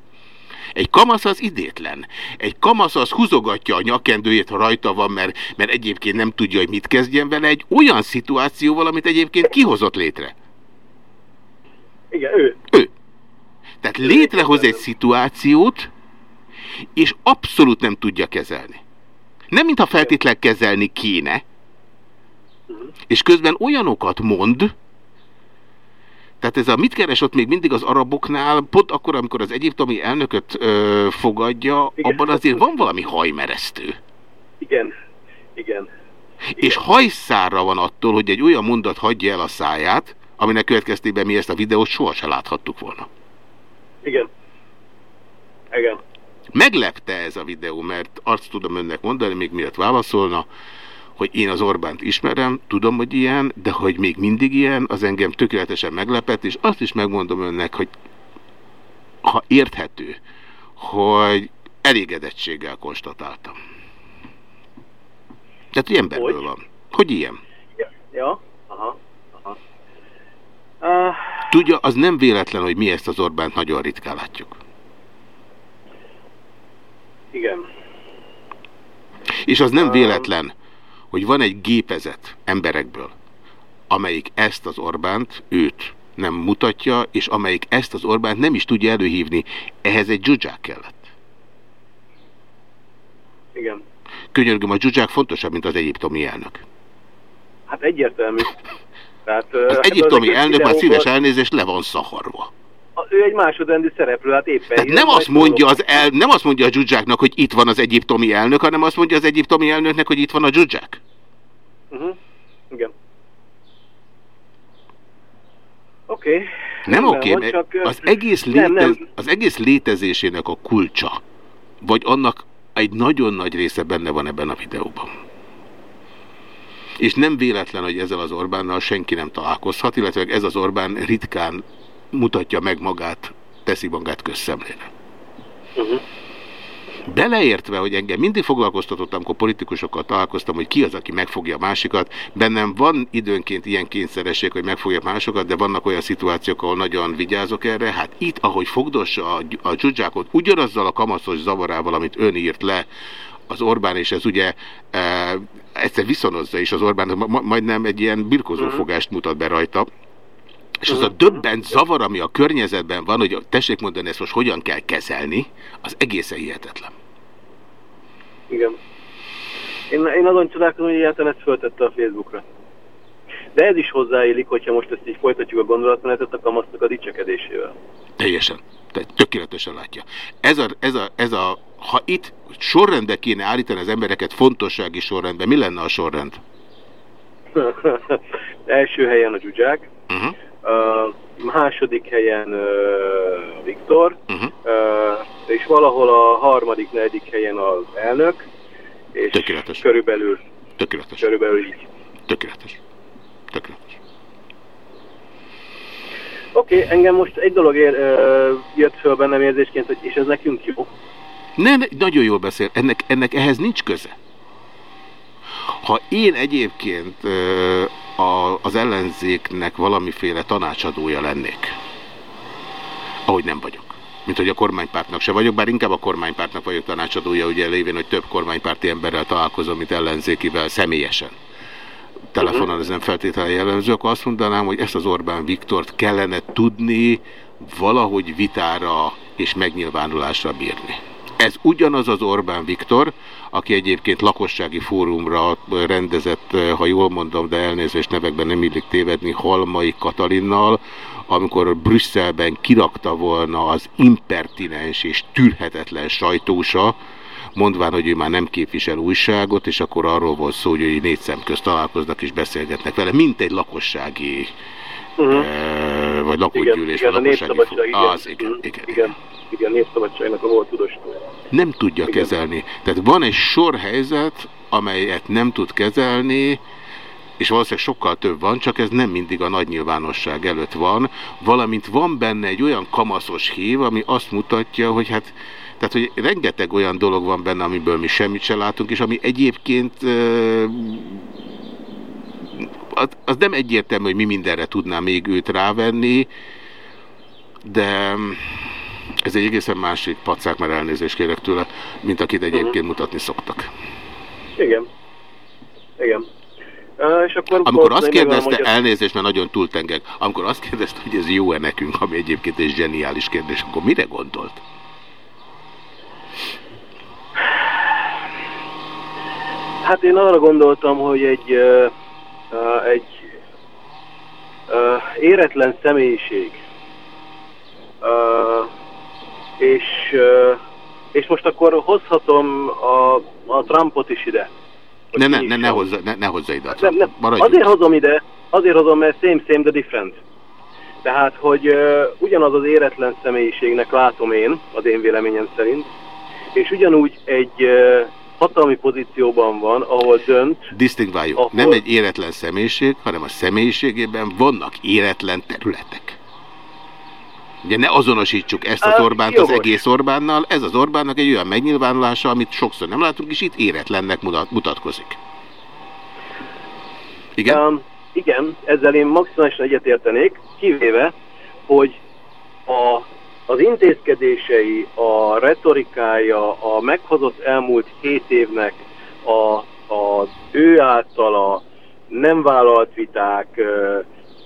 Egy kamasz az idétlen. Egy kamasz az húzogatja a nyakendőjét, ha rajta van, mert, mert egyébként nem tudja, hogy mit kezdjen vele. Egy olyan szituációval, amit egyébként kihozott létre. Igen, ő. Ő. Tehát létrehoz egy szituációt, és abszolút nem tudja kezelni. Nem, mintha feltétlen kezelni kéne, és közben olyanokat mond, tehát ez a mit keres ott még mindig az araboknál, pont akkor, amikor az egyiptomi elnököt ö, fogadja, Igen. abban azért van valami hajmeresztő. Igen, igen. És hajszára van attól, hogy egy olyan mondat hagyja el a száját, aminek következtében mi ezt a videót sohasem láthattuk volna. Igen. Igen. Meglepte ez a videó, mert azt tudom önnek mondani, még miért válaszolna, hogy én az Orbánt ismerem, tudom, hogy ilyen, de hogy még mindig ilyen, az engem tökéletesen meglepett, és azt is megmondom önnek, hogy ha érthető, hogy elégedettséggel konstatáltam. Tehát, hogy emberből hogy? van. Hogy ilyen? Ja, ja. aha. aha. Uh... Tudja, az nem véletlen, hogy mi ezt az Orbánt nagyon ritkán látjuk. Igen. És az nem véletlen, hogy van egy gépezet emberekből, amelyik ezt az Orbánt, őt nem mutatja, és amelyik ezt az Orbánt nem is tudja előhívni. Ehhez egy dzsuzsák kellett. Igen. Könyörgöm, a dzsuzsák fontosabb, mint az egyiptomi elnök. Hát egyértelmű. Tehát, az egyiptomi elnök már szíves elnézést le van szaharva ő egy másodrendű szereplő, hát éppen... Tehát nem azt, mondja az el, nem azt mondja a dzsudzsáknak, hogy itt van az egyiptomi elnök, hanem azt mondja az egyiptomi elnöknek, hogy itt van a dzsudzsák. Uh mhm. -huh. Igen. Oké. Okay. Nem oké, okay, csak... az, egész létez, nem, nem. az egész létezésének a kulcsa, vagy annak egy nagyon nagy része benne van ebben a videóban. És nem véletlen, hogy ezzel az Orbánnal senki nem találkozhat, illetve ez az Orbán ritkán mutatja meg magát, teszi magát közszemlére. Uh -huh. Beleértve, hogy engem mindig foglalkoztatott, amikor politikusokkal találkoztam, hogy ki az, aki megfogja másikat. Bennem van időnként ilyen kényszeresség, hogy megfogja másokat, de vannak olyan szituációk, ahol nagyon vigyázok erre. Hát itt, ahogy fogdossa a, a dzsudzsákot, ugyanazzal a kamaszos zavarával, amit ön írt le, az Orbán, és ez ugye e, egyszer viszonozza is az Orbán, ma, majdnem egy ilyen birkozófogást mutat be rajta. És az a döbbent zavar, ami a környezetben van, hogy tessék mondani ezt most hogyan kell kezelni, az egészen hihetetlen. Igen. Én, én azon csodálkozom, hogy ezt föltette a Facebookra. De ez is hozzáélik, hogyha most ezt így folytatjuk a gondolatmenetet a kamasznak a dicsekedésével. Teljesen. Tehát tökéletesen látja. Ez a, ez a, ez a, ha itt sorrendbe kéne állítani az embereket fontossági sorrendben, mi lenne a sorrend? Első helyen a dzsuzsák. Uh -huh. Uh, második helyen uh, Viktor, uh -huh. uh, és valahol a harmadik, negyedik helyen az elnök, és Tökéletes. körülbelül, Tökéletes. körülbelül így. Tökéletes. Tökéletes. Oké, okay, engem most egy dolog ér, uh, jött föl bennem érzésként, hogy és ez nekünk jó. Nem, nagyon jól beszél. Ennek, ennek ehhez nincs köze. Ha én egyébként a, az ellenzéknek valamiféle tanácsadója lennék, ahogy nem vagyok, mint hogy a kormánypártnak se vagyok, bár inkább a kormánypártnak vagyok tanácsadója, ugye lévén, hogy több kormánypárti emberrel találkozom, mint ellenzékivel személyesen. Telefonon ez nem feltétlenül jellemző, akkor azt mondanám, hogy ezt az Orbán Viktort kellene tudni valahogy vitára és megnyilvánulásra bírni. Ez ugyanaz az Orbán Viktor, aki egyébként lakossági fórumra rendezett, ha jól mondom, de elnézést nevekben nem illik tévedni, Halmai Katalinnal, amikor Brüsszelben kirakta volna az impertinens és tűrhetetlen sajtósa, mondván, hogy ő már nem képvisel újságot, és akkor arról volt szó, hogy négy szem közt találkoznak és beszélgetnek vele, mint egy lakossági uh -huh. e, vagy lakógyűlés, igen, vagy lakossági igen, az, igen, uh -huh. igen, igen. igen, népszabadságnak a volt tudós. Nem tudja igen. kezelni. Tehát van egy sor helyzet, amelyet nem tud kezelni, és valószínűleg sokkal több van, csak ez nem mindig a nagy nyilvánosság előtt van, valamint van benne egy olyan kamaszos hív, ami azt mutatja, hogy hát tehát, hogy rengeteg olyan dolog van benne, amiből mi semmit sem látunk, és ami egyébként az, az nem egyértelmű, hogy mi mindenre tudná még őt rávenni, de ez egy egészen másik pacák, mert elnézést kérek tőle, mint akit egyébként mutatni szoktak. Igen. Igen. Uh, és akkor amikor azt kérdezte, hogy... elnézést, mert nagyon túltengek, amikor azt kérdezte, hogy ez jó-e nekünk, ami egyébként egy zseniális kérdés, akkor mire gondolt? Hát én arra gondoltam, hogy egy, uh, uh, egy uh, éretlen személyiség, uh, és, uh, és most akkor hozhatom a, a Trumpot is ide. Ne, ne, ne, ne, hozza, ne, ne hozza ide a nem, nem. Azért hozom ide, azért hozom, mert same, same, the different. Tehát, hogy uh, ugyanaz az éretlen személyiségnek látom én, az én véleményem szerint, és ugyanúgy egy, hatalmi pozícióban van, ahol dönt... Disztingváljuk. Ahol... Nem egy éretlen személyiség, hanem a személyiségében vannak éretlen területek. Ugye ne azonosítsuk ezt az Orbánt az egész Orbánnal, ez az Orbánnak egy olyan megnyilvánulása, amit sokszor nem látunk, és itt éretlennek mutat, mutatkozik. Igen? Um, igen, ezzel én maximálisan egyetértenék, kivéve, hogy a, az intézkedései, a retorikája, a meghozott elmúlt hét évnek a, az ő általa nem vállalt viták,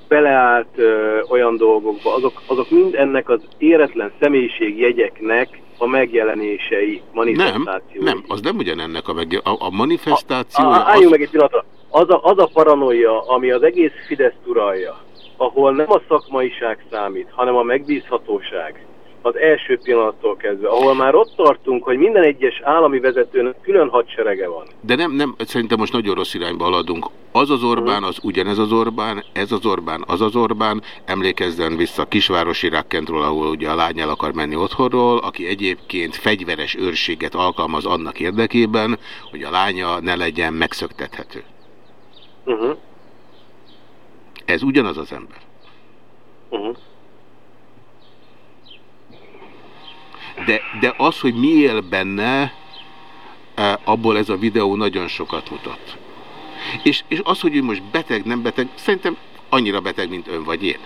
beleállt ö, olyan dolgokba, azok, azok mind ennek az éretlen személyiségjegyeknek a megjelenései, manifestációi. Nem, nem, az nem ugyanennek a, meg, a, a manifestáció. A, a, álljunk az... meg egy pillanatra. Az a, az a paranoia, ami az egész Fidesz uralja, ahol nem a szakmaiság számít, hanem a megbízhatóság, az első pillanattól kezdve, ahol már ott tartunk, hogy minden egyes állami vezetőnek külön hadserege van. De nem, nem, szerintem most nagyon rossz irányba haladunk. Az az Orbán, az ugyanez az Orbán, ez az Orbán, az az Orbán, emlékezzen vissza kisvárosi Rakkentról, ahol ugye a lány el akar menni otthonról, aki egyébként fegyveres őrséget alkalmaz annak érdekében, hogy a lánya ne legyen megszöktethető. Uh -huh. Ez ugyanaz az ember. Uh -huh. De, de az, hogy mi él benne, e, abból ez a videó nagyon sokat mutat. És, és az, hogy ő most beteg, nem beteg, szerintem annyira beteg, mint ön vagy én.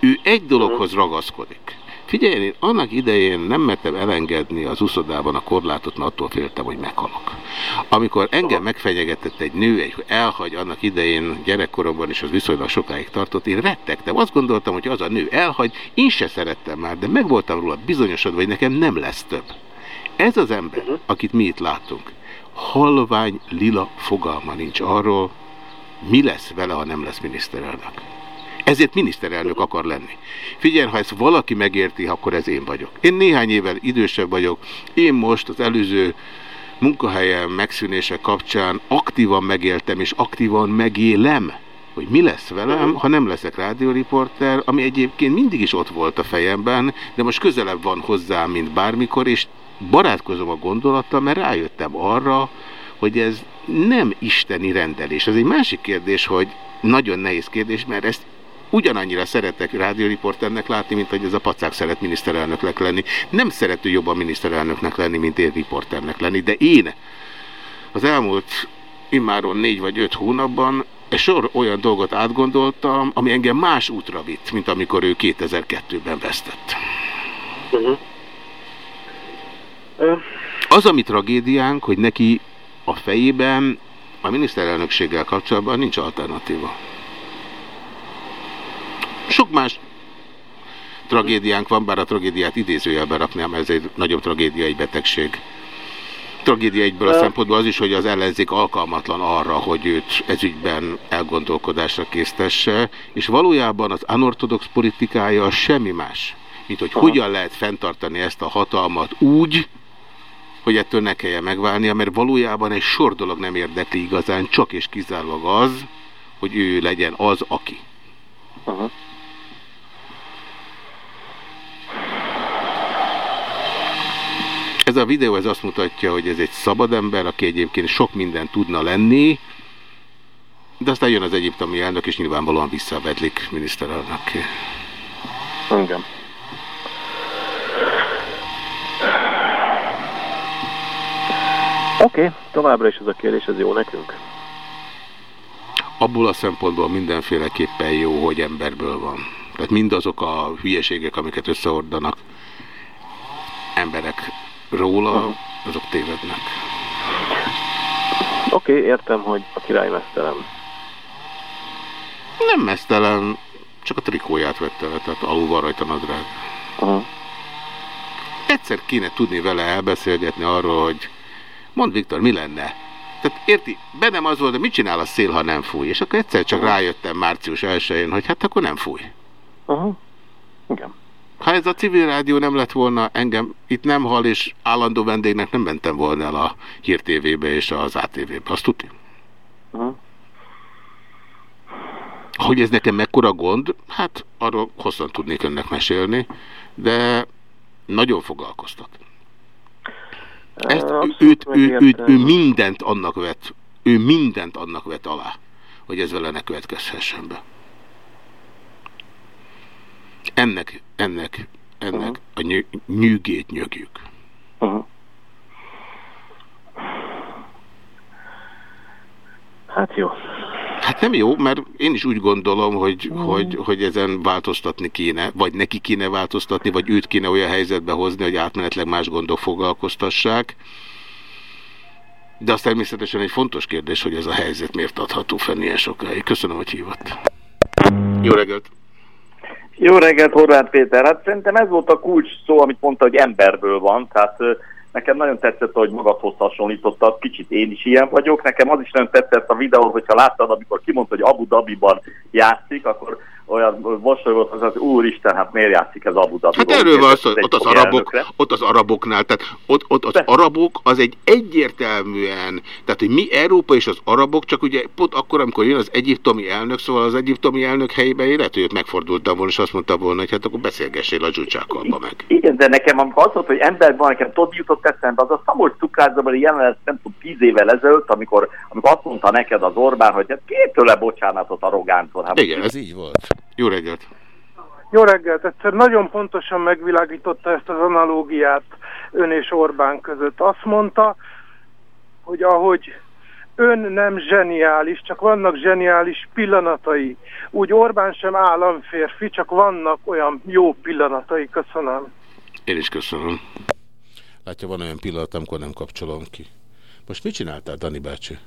Ő egy dologhoz ragaszkodik. Figyelj, én annak idején nem mertem elengedni az uszodában a korlátot, mert attól féltem, hogy meghalok. Amikor engem megfenyegetett egy nő, egy elhagy annak idején gyerekkoromban, és az viszonylag sokáig tartott, én rettegtem. Azt gondoltam, hogy az a nő elhagy, én se szerettem már, de meg voltam róla bizonyosodva, hogy nekem nem lesz több. Ez az ember, akit mi itt látunk, halvány lila fogalma nincs arról, mi lesz vele, ha nem lesz miniszterelnök. Ezért miniszterelnök akar lenni. Figyelj, ha ezt valaki megérti, akkor ez én vagyok. Én néhány évvel idősebb vagyok. Én most az előző munkahelyem megszűnése kapcsán aktívan megéltem, és aktívan megélem, hogy mi lesz velem, ha nem leszek rádióriporter, ami egyébként mindig is ott volt a fejemben, de most közelebb van hozzám, mint bármikor, és barátkozom a gondolattal, mert rájöttem arra, hogy ez nem isteni rendelés. Ez egy másik kérdés, hogy nagyon nehéz kérdés, mert ezt ugyanannyira szeretek rádióriporternek látni, mint hogy ez a pacák szeret miniszterelnöknek lenni. Nem szerető jobban miniszterelnöknek lenni, mint én riporternek lenni, de én az elmúlt immáron négy vagy öt hónapban egy sor olyan dolgot átgondoltam, ami engem más útra vitt, mint amikor ő 2002-ben vesztett. Uh -huh. Az, ami tragédiánk, hogy neki a fejében a miniszterelnökséggel kapcsolatban nincs alternatíva. Sok más tragédiánk van, bár a tragédiát idézőjelben raknám, ez egy nagyobb tragédia, egy betegség. Tragédia egyből a szempontból az is, hogy az ellenzék alkalmatlan arra, hogy őt ezügyben elgondolkodásra késztesse, és valójában az anortodox politikája semmi más, mint hogy Aha. hogyan lehet fenntartani ezt a hatalmat úgy, hogy ettől ne kelljen megválnia, mert valójában egy sor dolog nem érdekli igazán, csak és kizárólag az, hogy ő legyen az, aki. Aha. A videó ez azt mutatja, hogy ez egy szabad ember, aki egyébként sok minden tudna lenni, de aztán jön az egyiptomi elnök, és nyilvánvalóan visszavedlik miniszterelnök. Igen. Oké, okay, továbbra is ez a kérdés, ez jó nekünk? Abból a szempontból mindenféleképpen jó, hogy emberből van. Tehát mindazok a hülyeségek, amiket összeordanak emberek róla, azok tévednek. Oké, okay, értem, hogy a király mesztelen. Nem mesztelen, csak a trikóját vette le, tehát alul van rajta nadrág. Uh -huh. Egyszer kéne tudni vele elbeszélgetni arról, hogy mond Viktor, mi lenne? Tehát érti, bennem az volt, hogy mit csinál a szél, ha nem fúj? És akkor egyszer csak rájöttem március 1 hogy hát akkor nem fúj. Uh -huh. Igen. Ha ez a civil rádió nem lett volna, engem itt nem hal, és állandó vendégnek nem mentem volna el a Hír TV-be és az ATV-be. Azt tudni? Uh -huh. Hogy ez nekem mekkora gond? Hát arról hosszan tudnék önnek mesélni, de nagyon foglalkoztat. Ezt, őt, ő, őt, ő mindent annak vet, ő mindent annak vet alá, hogy ez vele ne következhessen be. Ennek, ennek, ennek uh -huh. a nyű, nyűgét nyögjük. Uh -huh. Hát jó. Hát nem jó, mert én is úgy gondolom, hogy, mm. hogy, hogy ezen változtatni kéne, vagy neki kéne változtatni, vagy őt kéne olyan helyzetbe hozni, hogy átmenetleg más gondok foglalkoztassák. De az természetesen egy fontos kérdés, hogy ez a helyzet miért adható fenn ilyen sokáig. Köszönöm, hogy hívott. Jó reggelt! Jó reggelt, Horváth Péter. Hát szerintem ez volt a kulcs szó, amit mondta, hogy emberből van. Tehát Nekem nagyon tetszett, hogy magadhoz hasonlítottad, kicsit én is ilyen vagyok. Nekem az is nagyon tetszett a videó, hogyha láttad, amikor kimondta, hogy Abu Dhabiban játszik, akkor olyan mosolygott, az az úristen, hát miért játszik ez Abu Dhabi? Hát erről van szó, ott az, arabok, ott az araboknál, tehát ott, ott az De. arabok az egy egyértelműen, tehát hogy mi Európa és az arabok, csak ugye pont akkor, amikor jön az egyiptomi elnök, szóval az egyiptomi elnök helyében én lehet, hogy megfordultam volna, és azt mondta volna, hogy hát akkor beszélgessél a dzsúcsákkal meg. Igen, de nekem amikor az volt, hogy emberben nekem tudod, jutott eszembe, az a Szabolcs cukrázabeli jelenet, nem tudom, tíz évvel ezelőtt, amikor, amikor azt mondta neked az Orbán, hogy hát két tőle bocsánatot arrogáncon. Hát Igen, ez így volt. Jó reggelt! Jó reggelt! Egyszer nagyon pontosan megvilágította ezt az analógiát ön és Orbán között. Azt mondta, hogy ahogy ön nem zseniális, csak vannak zseniális pillanatai. Úgy Orbán sem államférfi, csak vannak olyan jó pillanatai. Köszönöm. Én is köszönöm. Látja, van olyan pillanat, amikor nem kapcsolom ki. Most mit csináltál, Dani bácsi?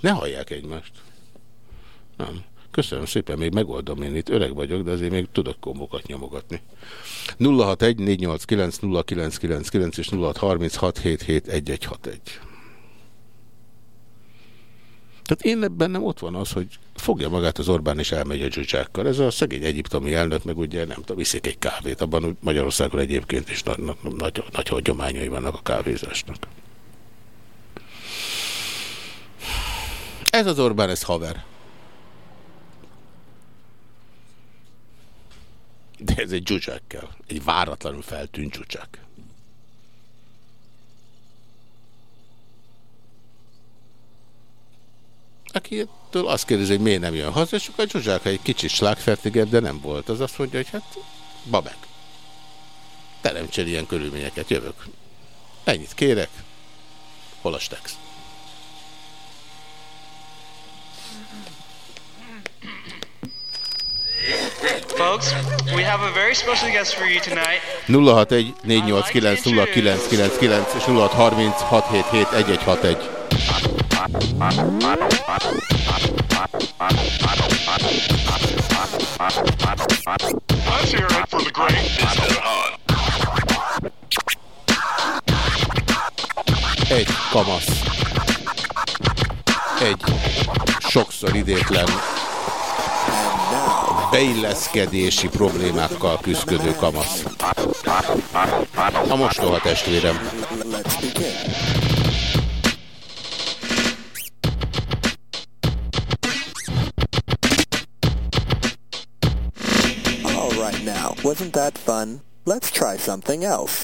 Ne hallják egymást. Nem. Köszönöm szépen, még megoldom én itt, öreg vagyok, de azért még tudok kombokat nyomogatni. 061 489 0999 és 0636771161. Tehát én ebben nem ott van az, hogy fogja magát az Orbán és elmegy a dzsuzsákkal. Ez a szegény egyiptomi elnök, meg ugye nem tudom, viszik egy kávét. Abban Magyarországon egyébként is nagy, nagy, nagy hagyományai vannak a kávézásnak. Ez az Orbán, ez haver. De ez egy dzsuzsák kell. Egy váratlanul feltűnt dzsuzsák. akitől azt kérdezi, hogy miért nem jön haza, és akkor a Zsuzsák egy kicsit slágfertigebb, de nem volt. Az azt mondja, hogy hát, babek. Teremtsél ilyen körülményeket, jövök. Ennyit kérek. Hol a stex? Folks, we have a very special guest for you tonight. 061 489 0999 és 0630 677 1161. Let's hear it for the great Egy kamasz. Egy sokszor idétlen beilleszkedési problémákkal küzdő kamasz. A mostoha testvérem. right now. Wasn't that fun? Let's try something else.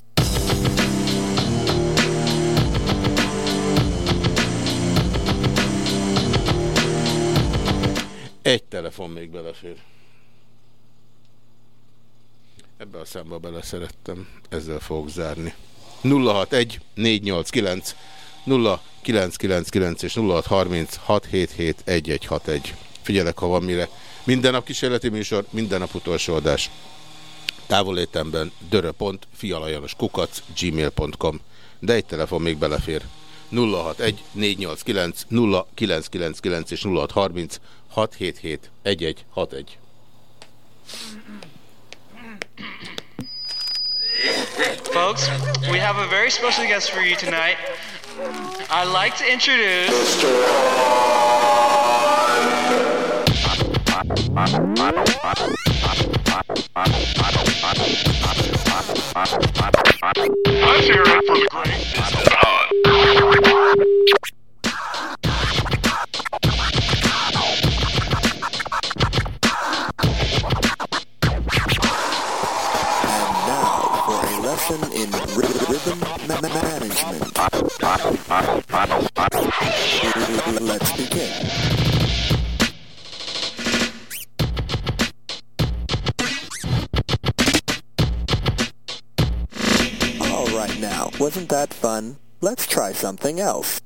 Egy telefon még belefér. Ebbe a számba beleszerettem. Ezzel fogok zárni. 061 489 0999 és 0636771161. Figyelek, ha van mire. Minden nap kísérleti műsor, minden nap utolsó adás. Távolétemben kukac gmail.com De egy telefon még belefér. 061 489 0999 és 0630 677 1161. Folks, we have a very special guest for you tonight. I'd like to introduce... Hear it for the great. Lesson in rhythm ma- ma- management. Let's begin. All right now, wasn't that fun? Let's try something else.